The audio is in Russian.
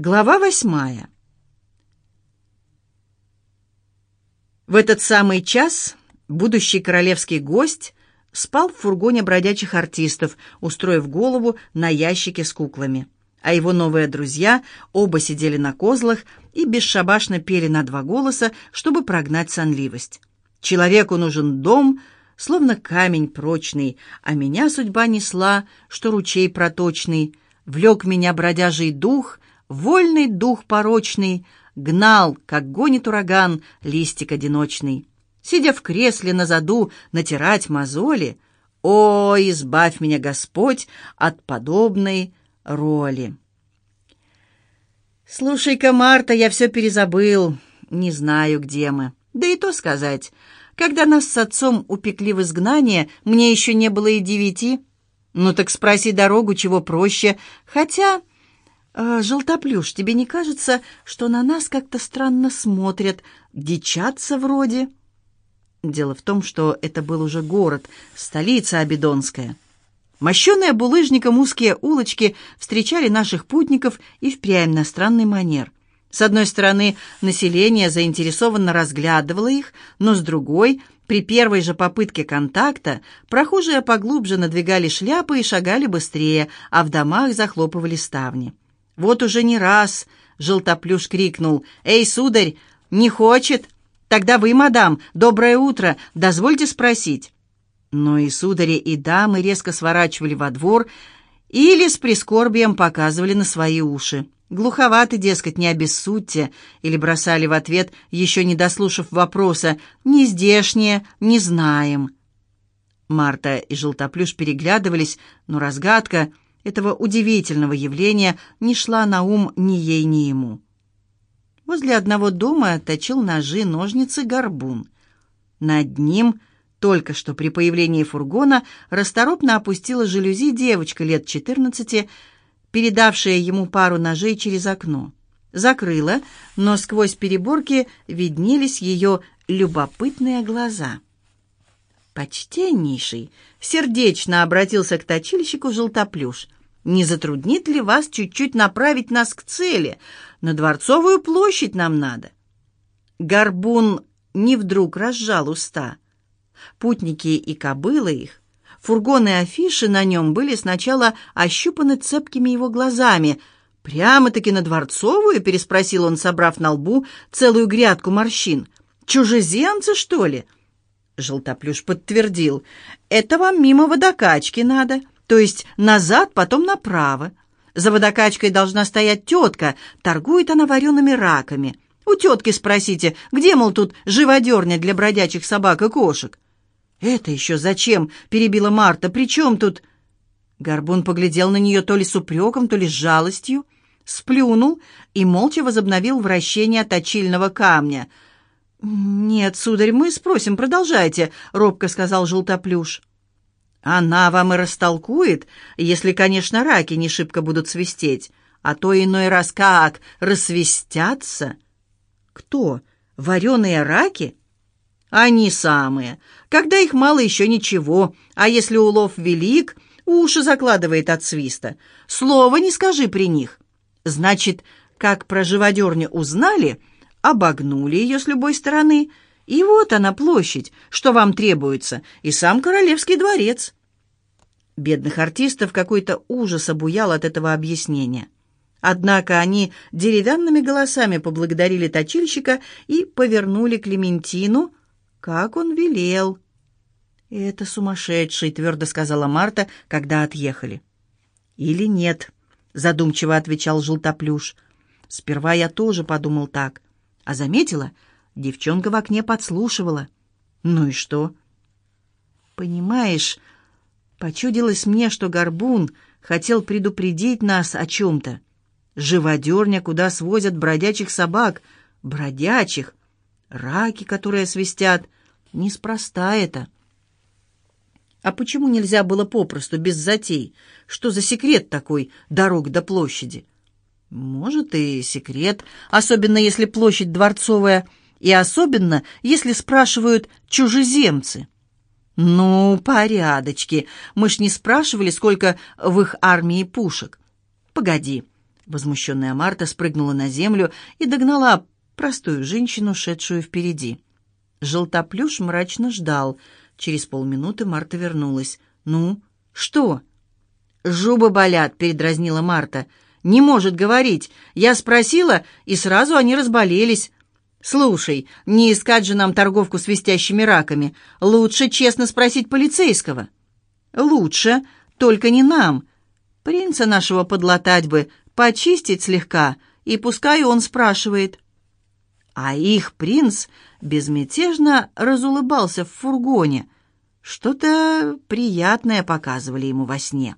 Глава восьмая. В этот самый час будущий королевский гость спал в фургоне бродячих артистов, устроив голову на ящике с куклами. А его новые друзья оба сидели на козлах и бесшабашно пели на два голоса, чтобы прогнать сонливость. Человеку нужен дом, словно камень прочный, а меня судьба несла, что ручей проточный. Влек меня бродяжий дух — Вольный дух порочный гнал, как гонит ураган, листик одиночный. Сидя в кресле на заду, натирать мозоли, О, избавь меня, Господь, от подобной роли. Слушай-ка, Марта, я все перезабыл, не знаю, где мы. Да и то сказать, когда нас с отцом упекли в изгнание, мне еще не было и девяти. Ну так спроси дорогу, чего проще, хотя... «А, «Желтоплюш, тебе не кажется, что на нас как-то странно смотрят, дичатся вроде?» Дело в том, что это был уже город, столица Абидонская. Мощеные булыжником узкие улочки встречали наших путников и впрямь на странный манер. С одной стороны, население заинтересованно разглядывало их, но с другой, при первой же попытке контакта, прохожие поглубже надвигали шляпы и шагали быстрее, а в домах захлопывали ставни. Вот уже не раз желтоплюш крикнул «Эй, сударь, не хочет? Тогда вы, мадам, доброе утро, дозвольте спросить». Но и судари, и дамы резко сворачивали во двор или с прискорбием показывали на свои уши. Глуховаты, дескать, не обессудьте, или бросали в ответ, еще не дослушав вопроса, «Не здешние, не знаем». Марта и Желтоплюш переглядывались, но разгадка — этого удивительного явления не шла на ум ни ей, ни ему. Возле одного дома точил ножи, ножницы, горбун. Над ним, только что при появлении фургона, расторопно опустила жалюзи девочка лет четырнадцати, передавшая ему пару ножей через окно. Закрыла, но сквозь переборки виднелись ее любопытные глаза. «Почтеннейший!» — сердечно обратился к точильщику желтоплюш. «Не затруднит ли вас чуть-чуть направить нас к цели? На Дворцовую площадь нам надо». Горбун не вдруг разжал уста. Путники и кобылы их, фургоны и афиши на нем были сначала ощупаны цепкими его глазами. «Прямо-таки на Дворцовую?» — переспросил он, собрав на лбу целую грядку морщин. «Чужеземцы, что ли?» Желтоплюш подтвердил. «Это вам мимо водокачки надо, то есть назад, потом направо. За водокачкой должна стоять тетка, торгует она вареными раками. У тетки спросите, где, мол, тут живодерня для бродячих собак и кошек?» «Это еще зачем?» — перебила Марта. «При чем тут...» Горбун поглядел на нее то ли с упреком, то ли с жалостью, сплюнул и молча возобновил вращение точильного камня — «Нет, сударь, мы спросим, продолжайте», — робко сказал Желтоплюш. «Она вам и растолкует, если, конечно, раки не шибко будут свистеть, а то иной раз как рассвистятся». «Кто? Вареные раки?» «Они самые. Когда их мало, еще ничего, а если улов велик, уши закладывает от свиста. Слова не скажи при них. Значит, как про живодерню узнали...» обогнули ее с любой стороны, и вот она площадь, что вам требуется, и сам королевский дворец. Бедных артистов какой-то ужас обуял от этого объяснения. Однако они деревянными голосами поблагодарили точильщика и повернули Клементину, как он велел. «Это сумасшедший», — твердо сказала Марта, когда отъехали. «Или нет», — задумчиво отвечал Желтоплюш. «Сперва я тоже подумал так. А заметила? Девчонка в окне подслушивала. Ну и что? Понимаешь, почудилось мне, что Горбун хотел предупредить нас о чем-то. Живодерня, куда свозят бродячих собак. Бродячих. Раки, которые свистят. Неспроста это. А почему нельзя было попросту, без затей? Что за секрет такой дорог до площади? Может, и секрет, особенно если площадь дворцовая, и особенно, если спрашивают чужеземцы. Ну, порядочки, мы ж не спрашивали, сколько в их армии пушек. Погоди, Возмущенная Марта спрыгнула на землю и догнала простую женщину, шедшую впереди. Желтоплюш мрачно ждал. Через полминуты Марта вернулась. «Ну, что?» «Жубы болят», — передразнила Марта. «Не может говорить. Я спросила, и сразу они разболелись. Слушай, не искать же нам торговку с вестящими раками. Лучше честно спросить полицейского». «Лучше, только не нам. Принца нашего подлатать бы, почистить слегка, и пускай он спрашивает». А их принц безмятежно разулыбался в фургоне. Что-то приятное показывали ему во сне.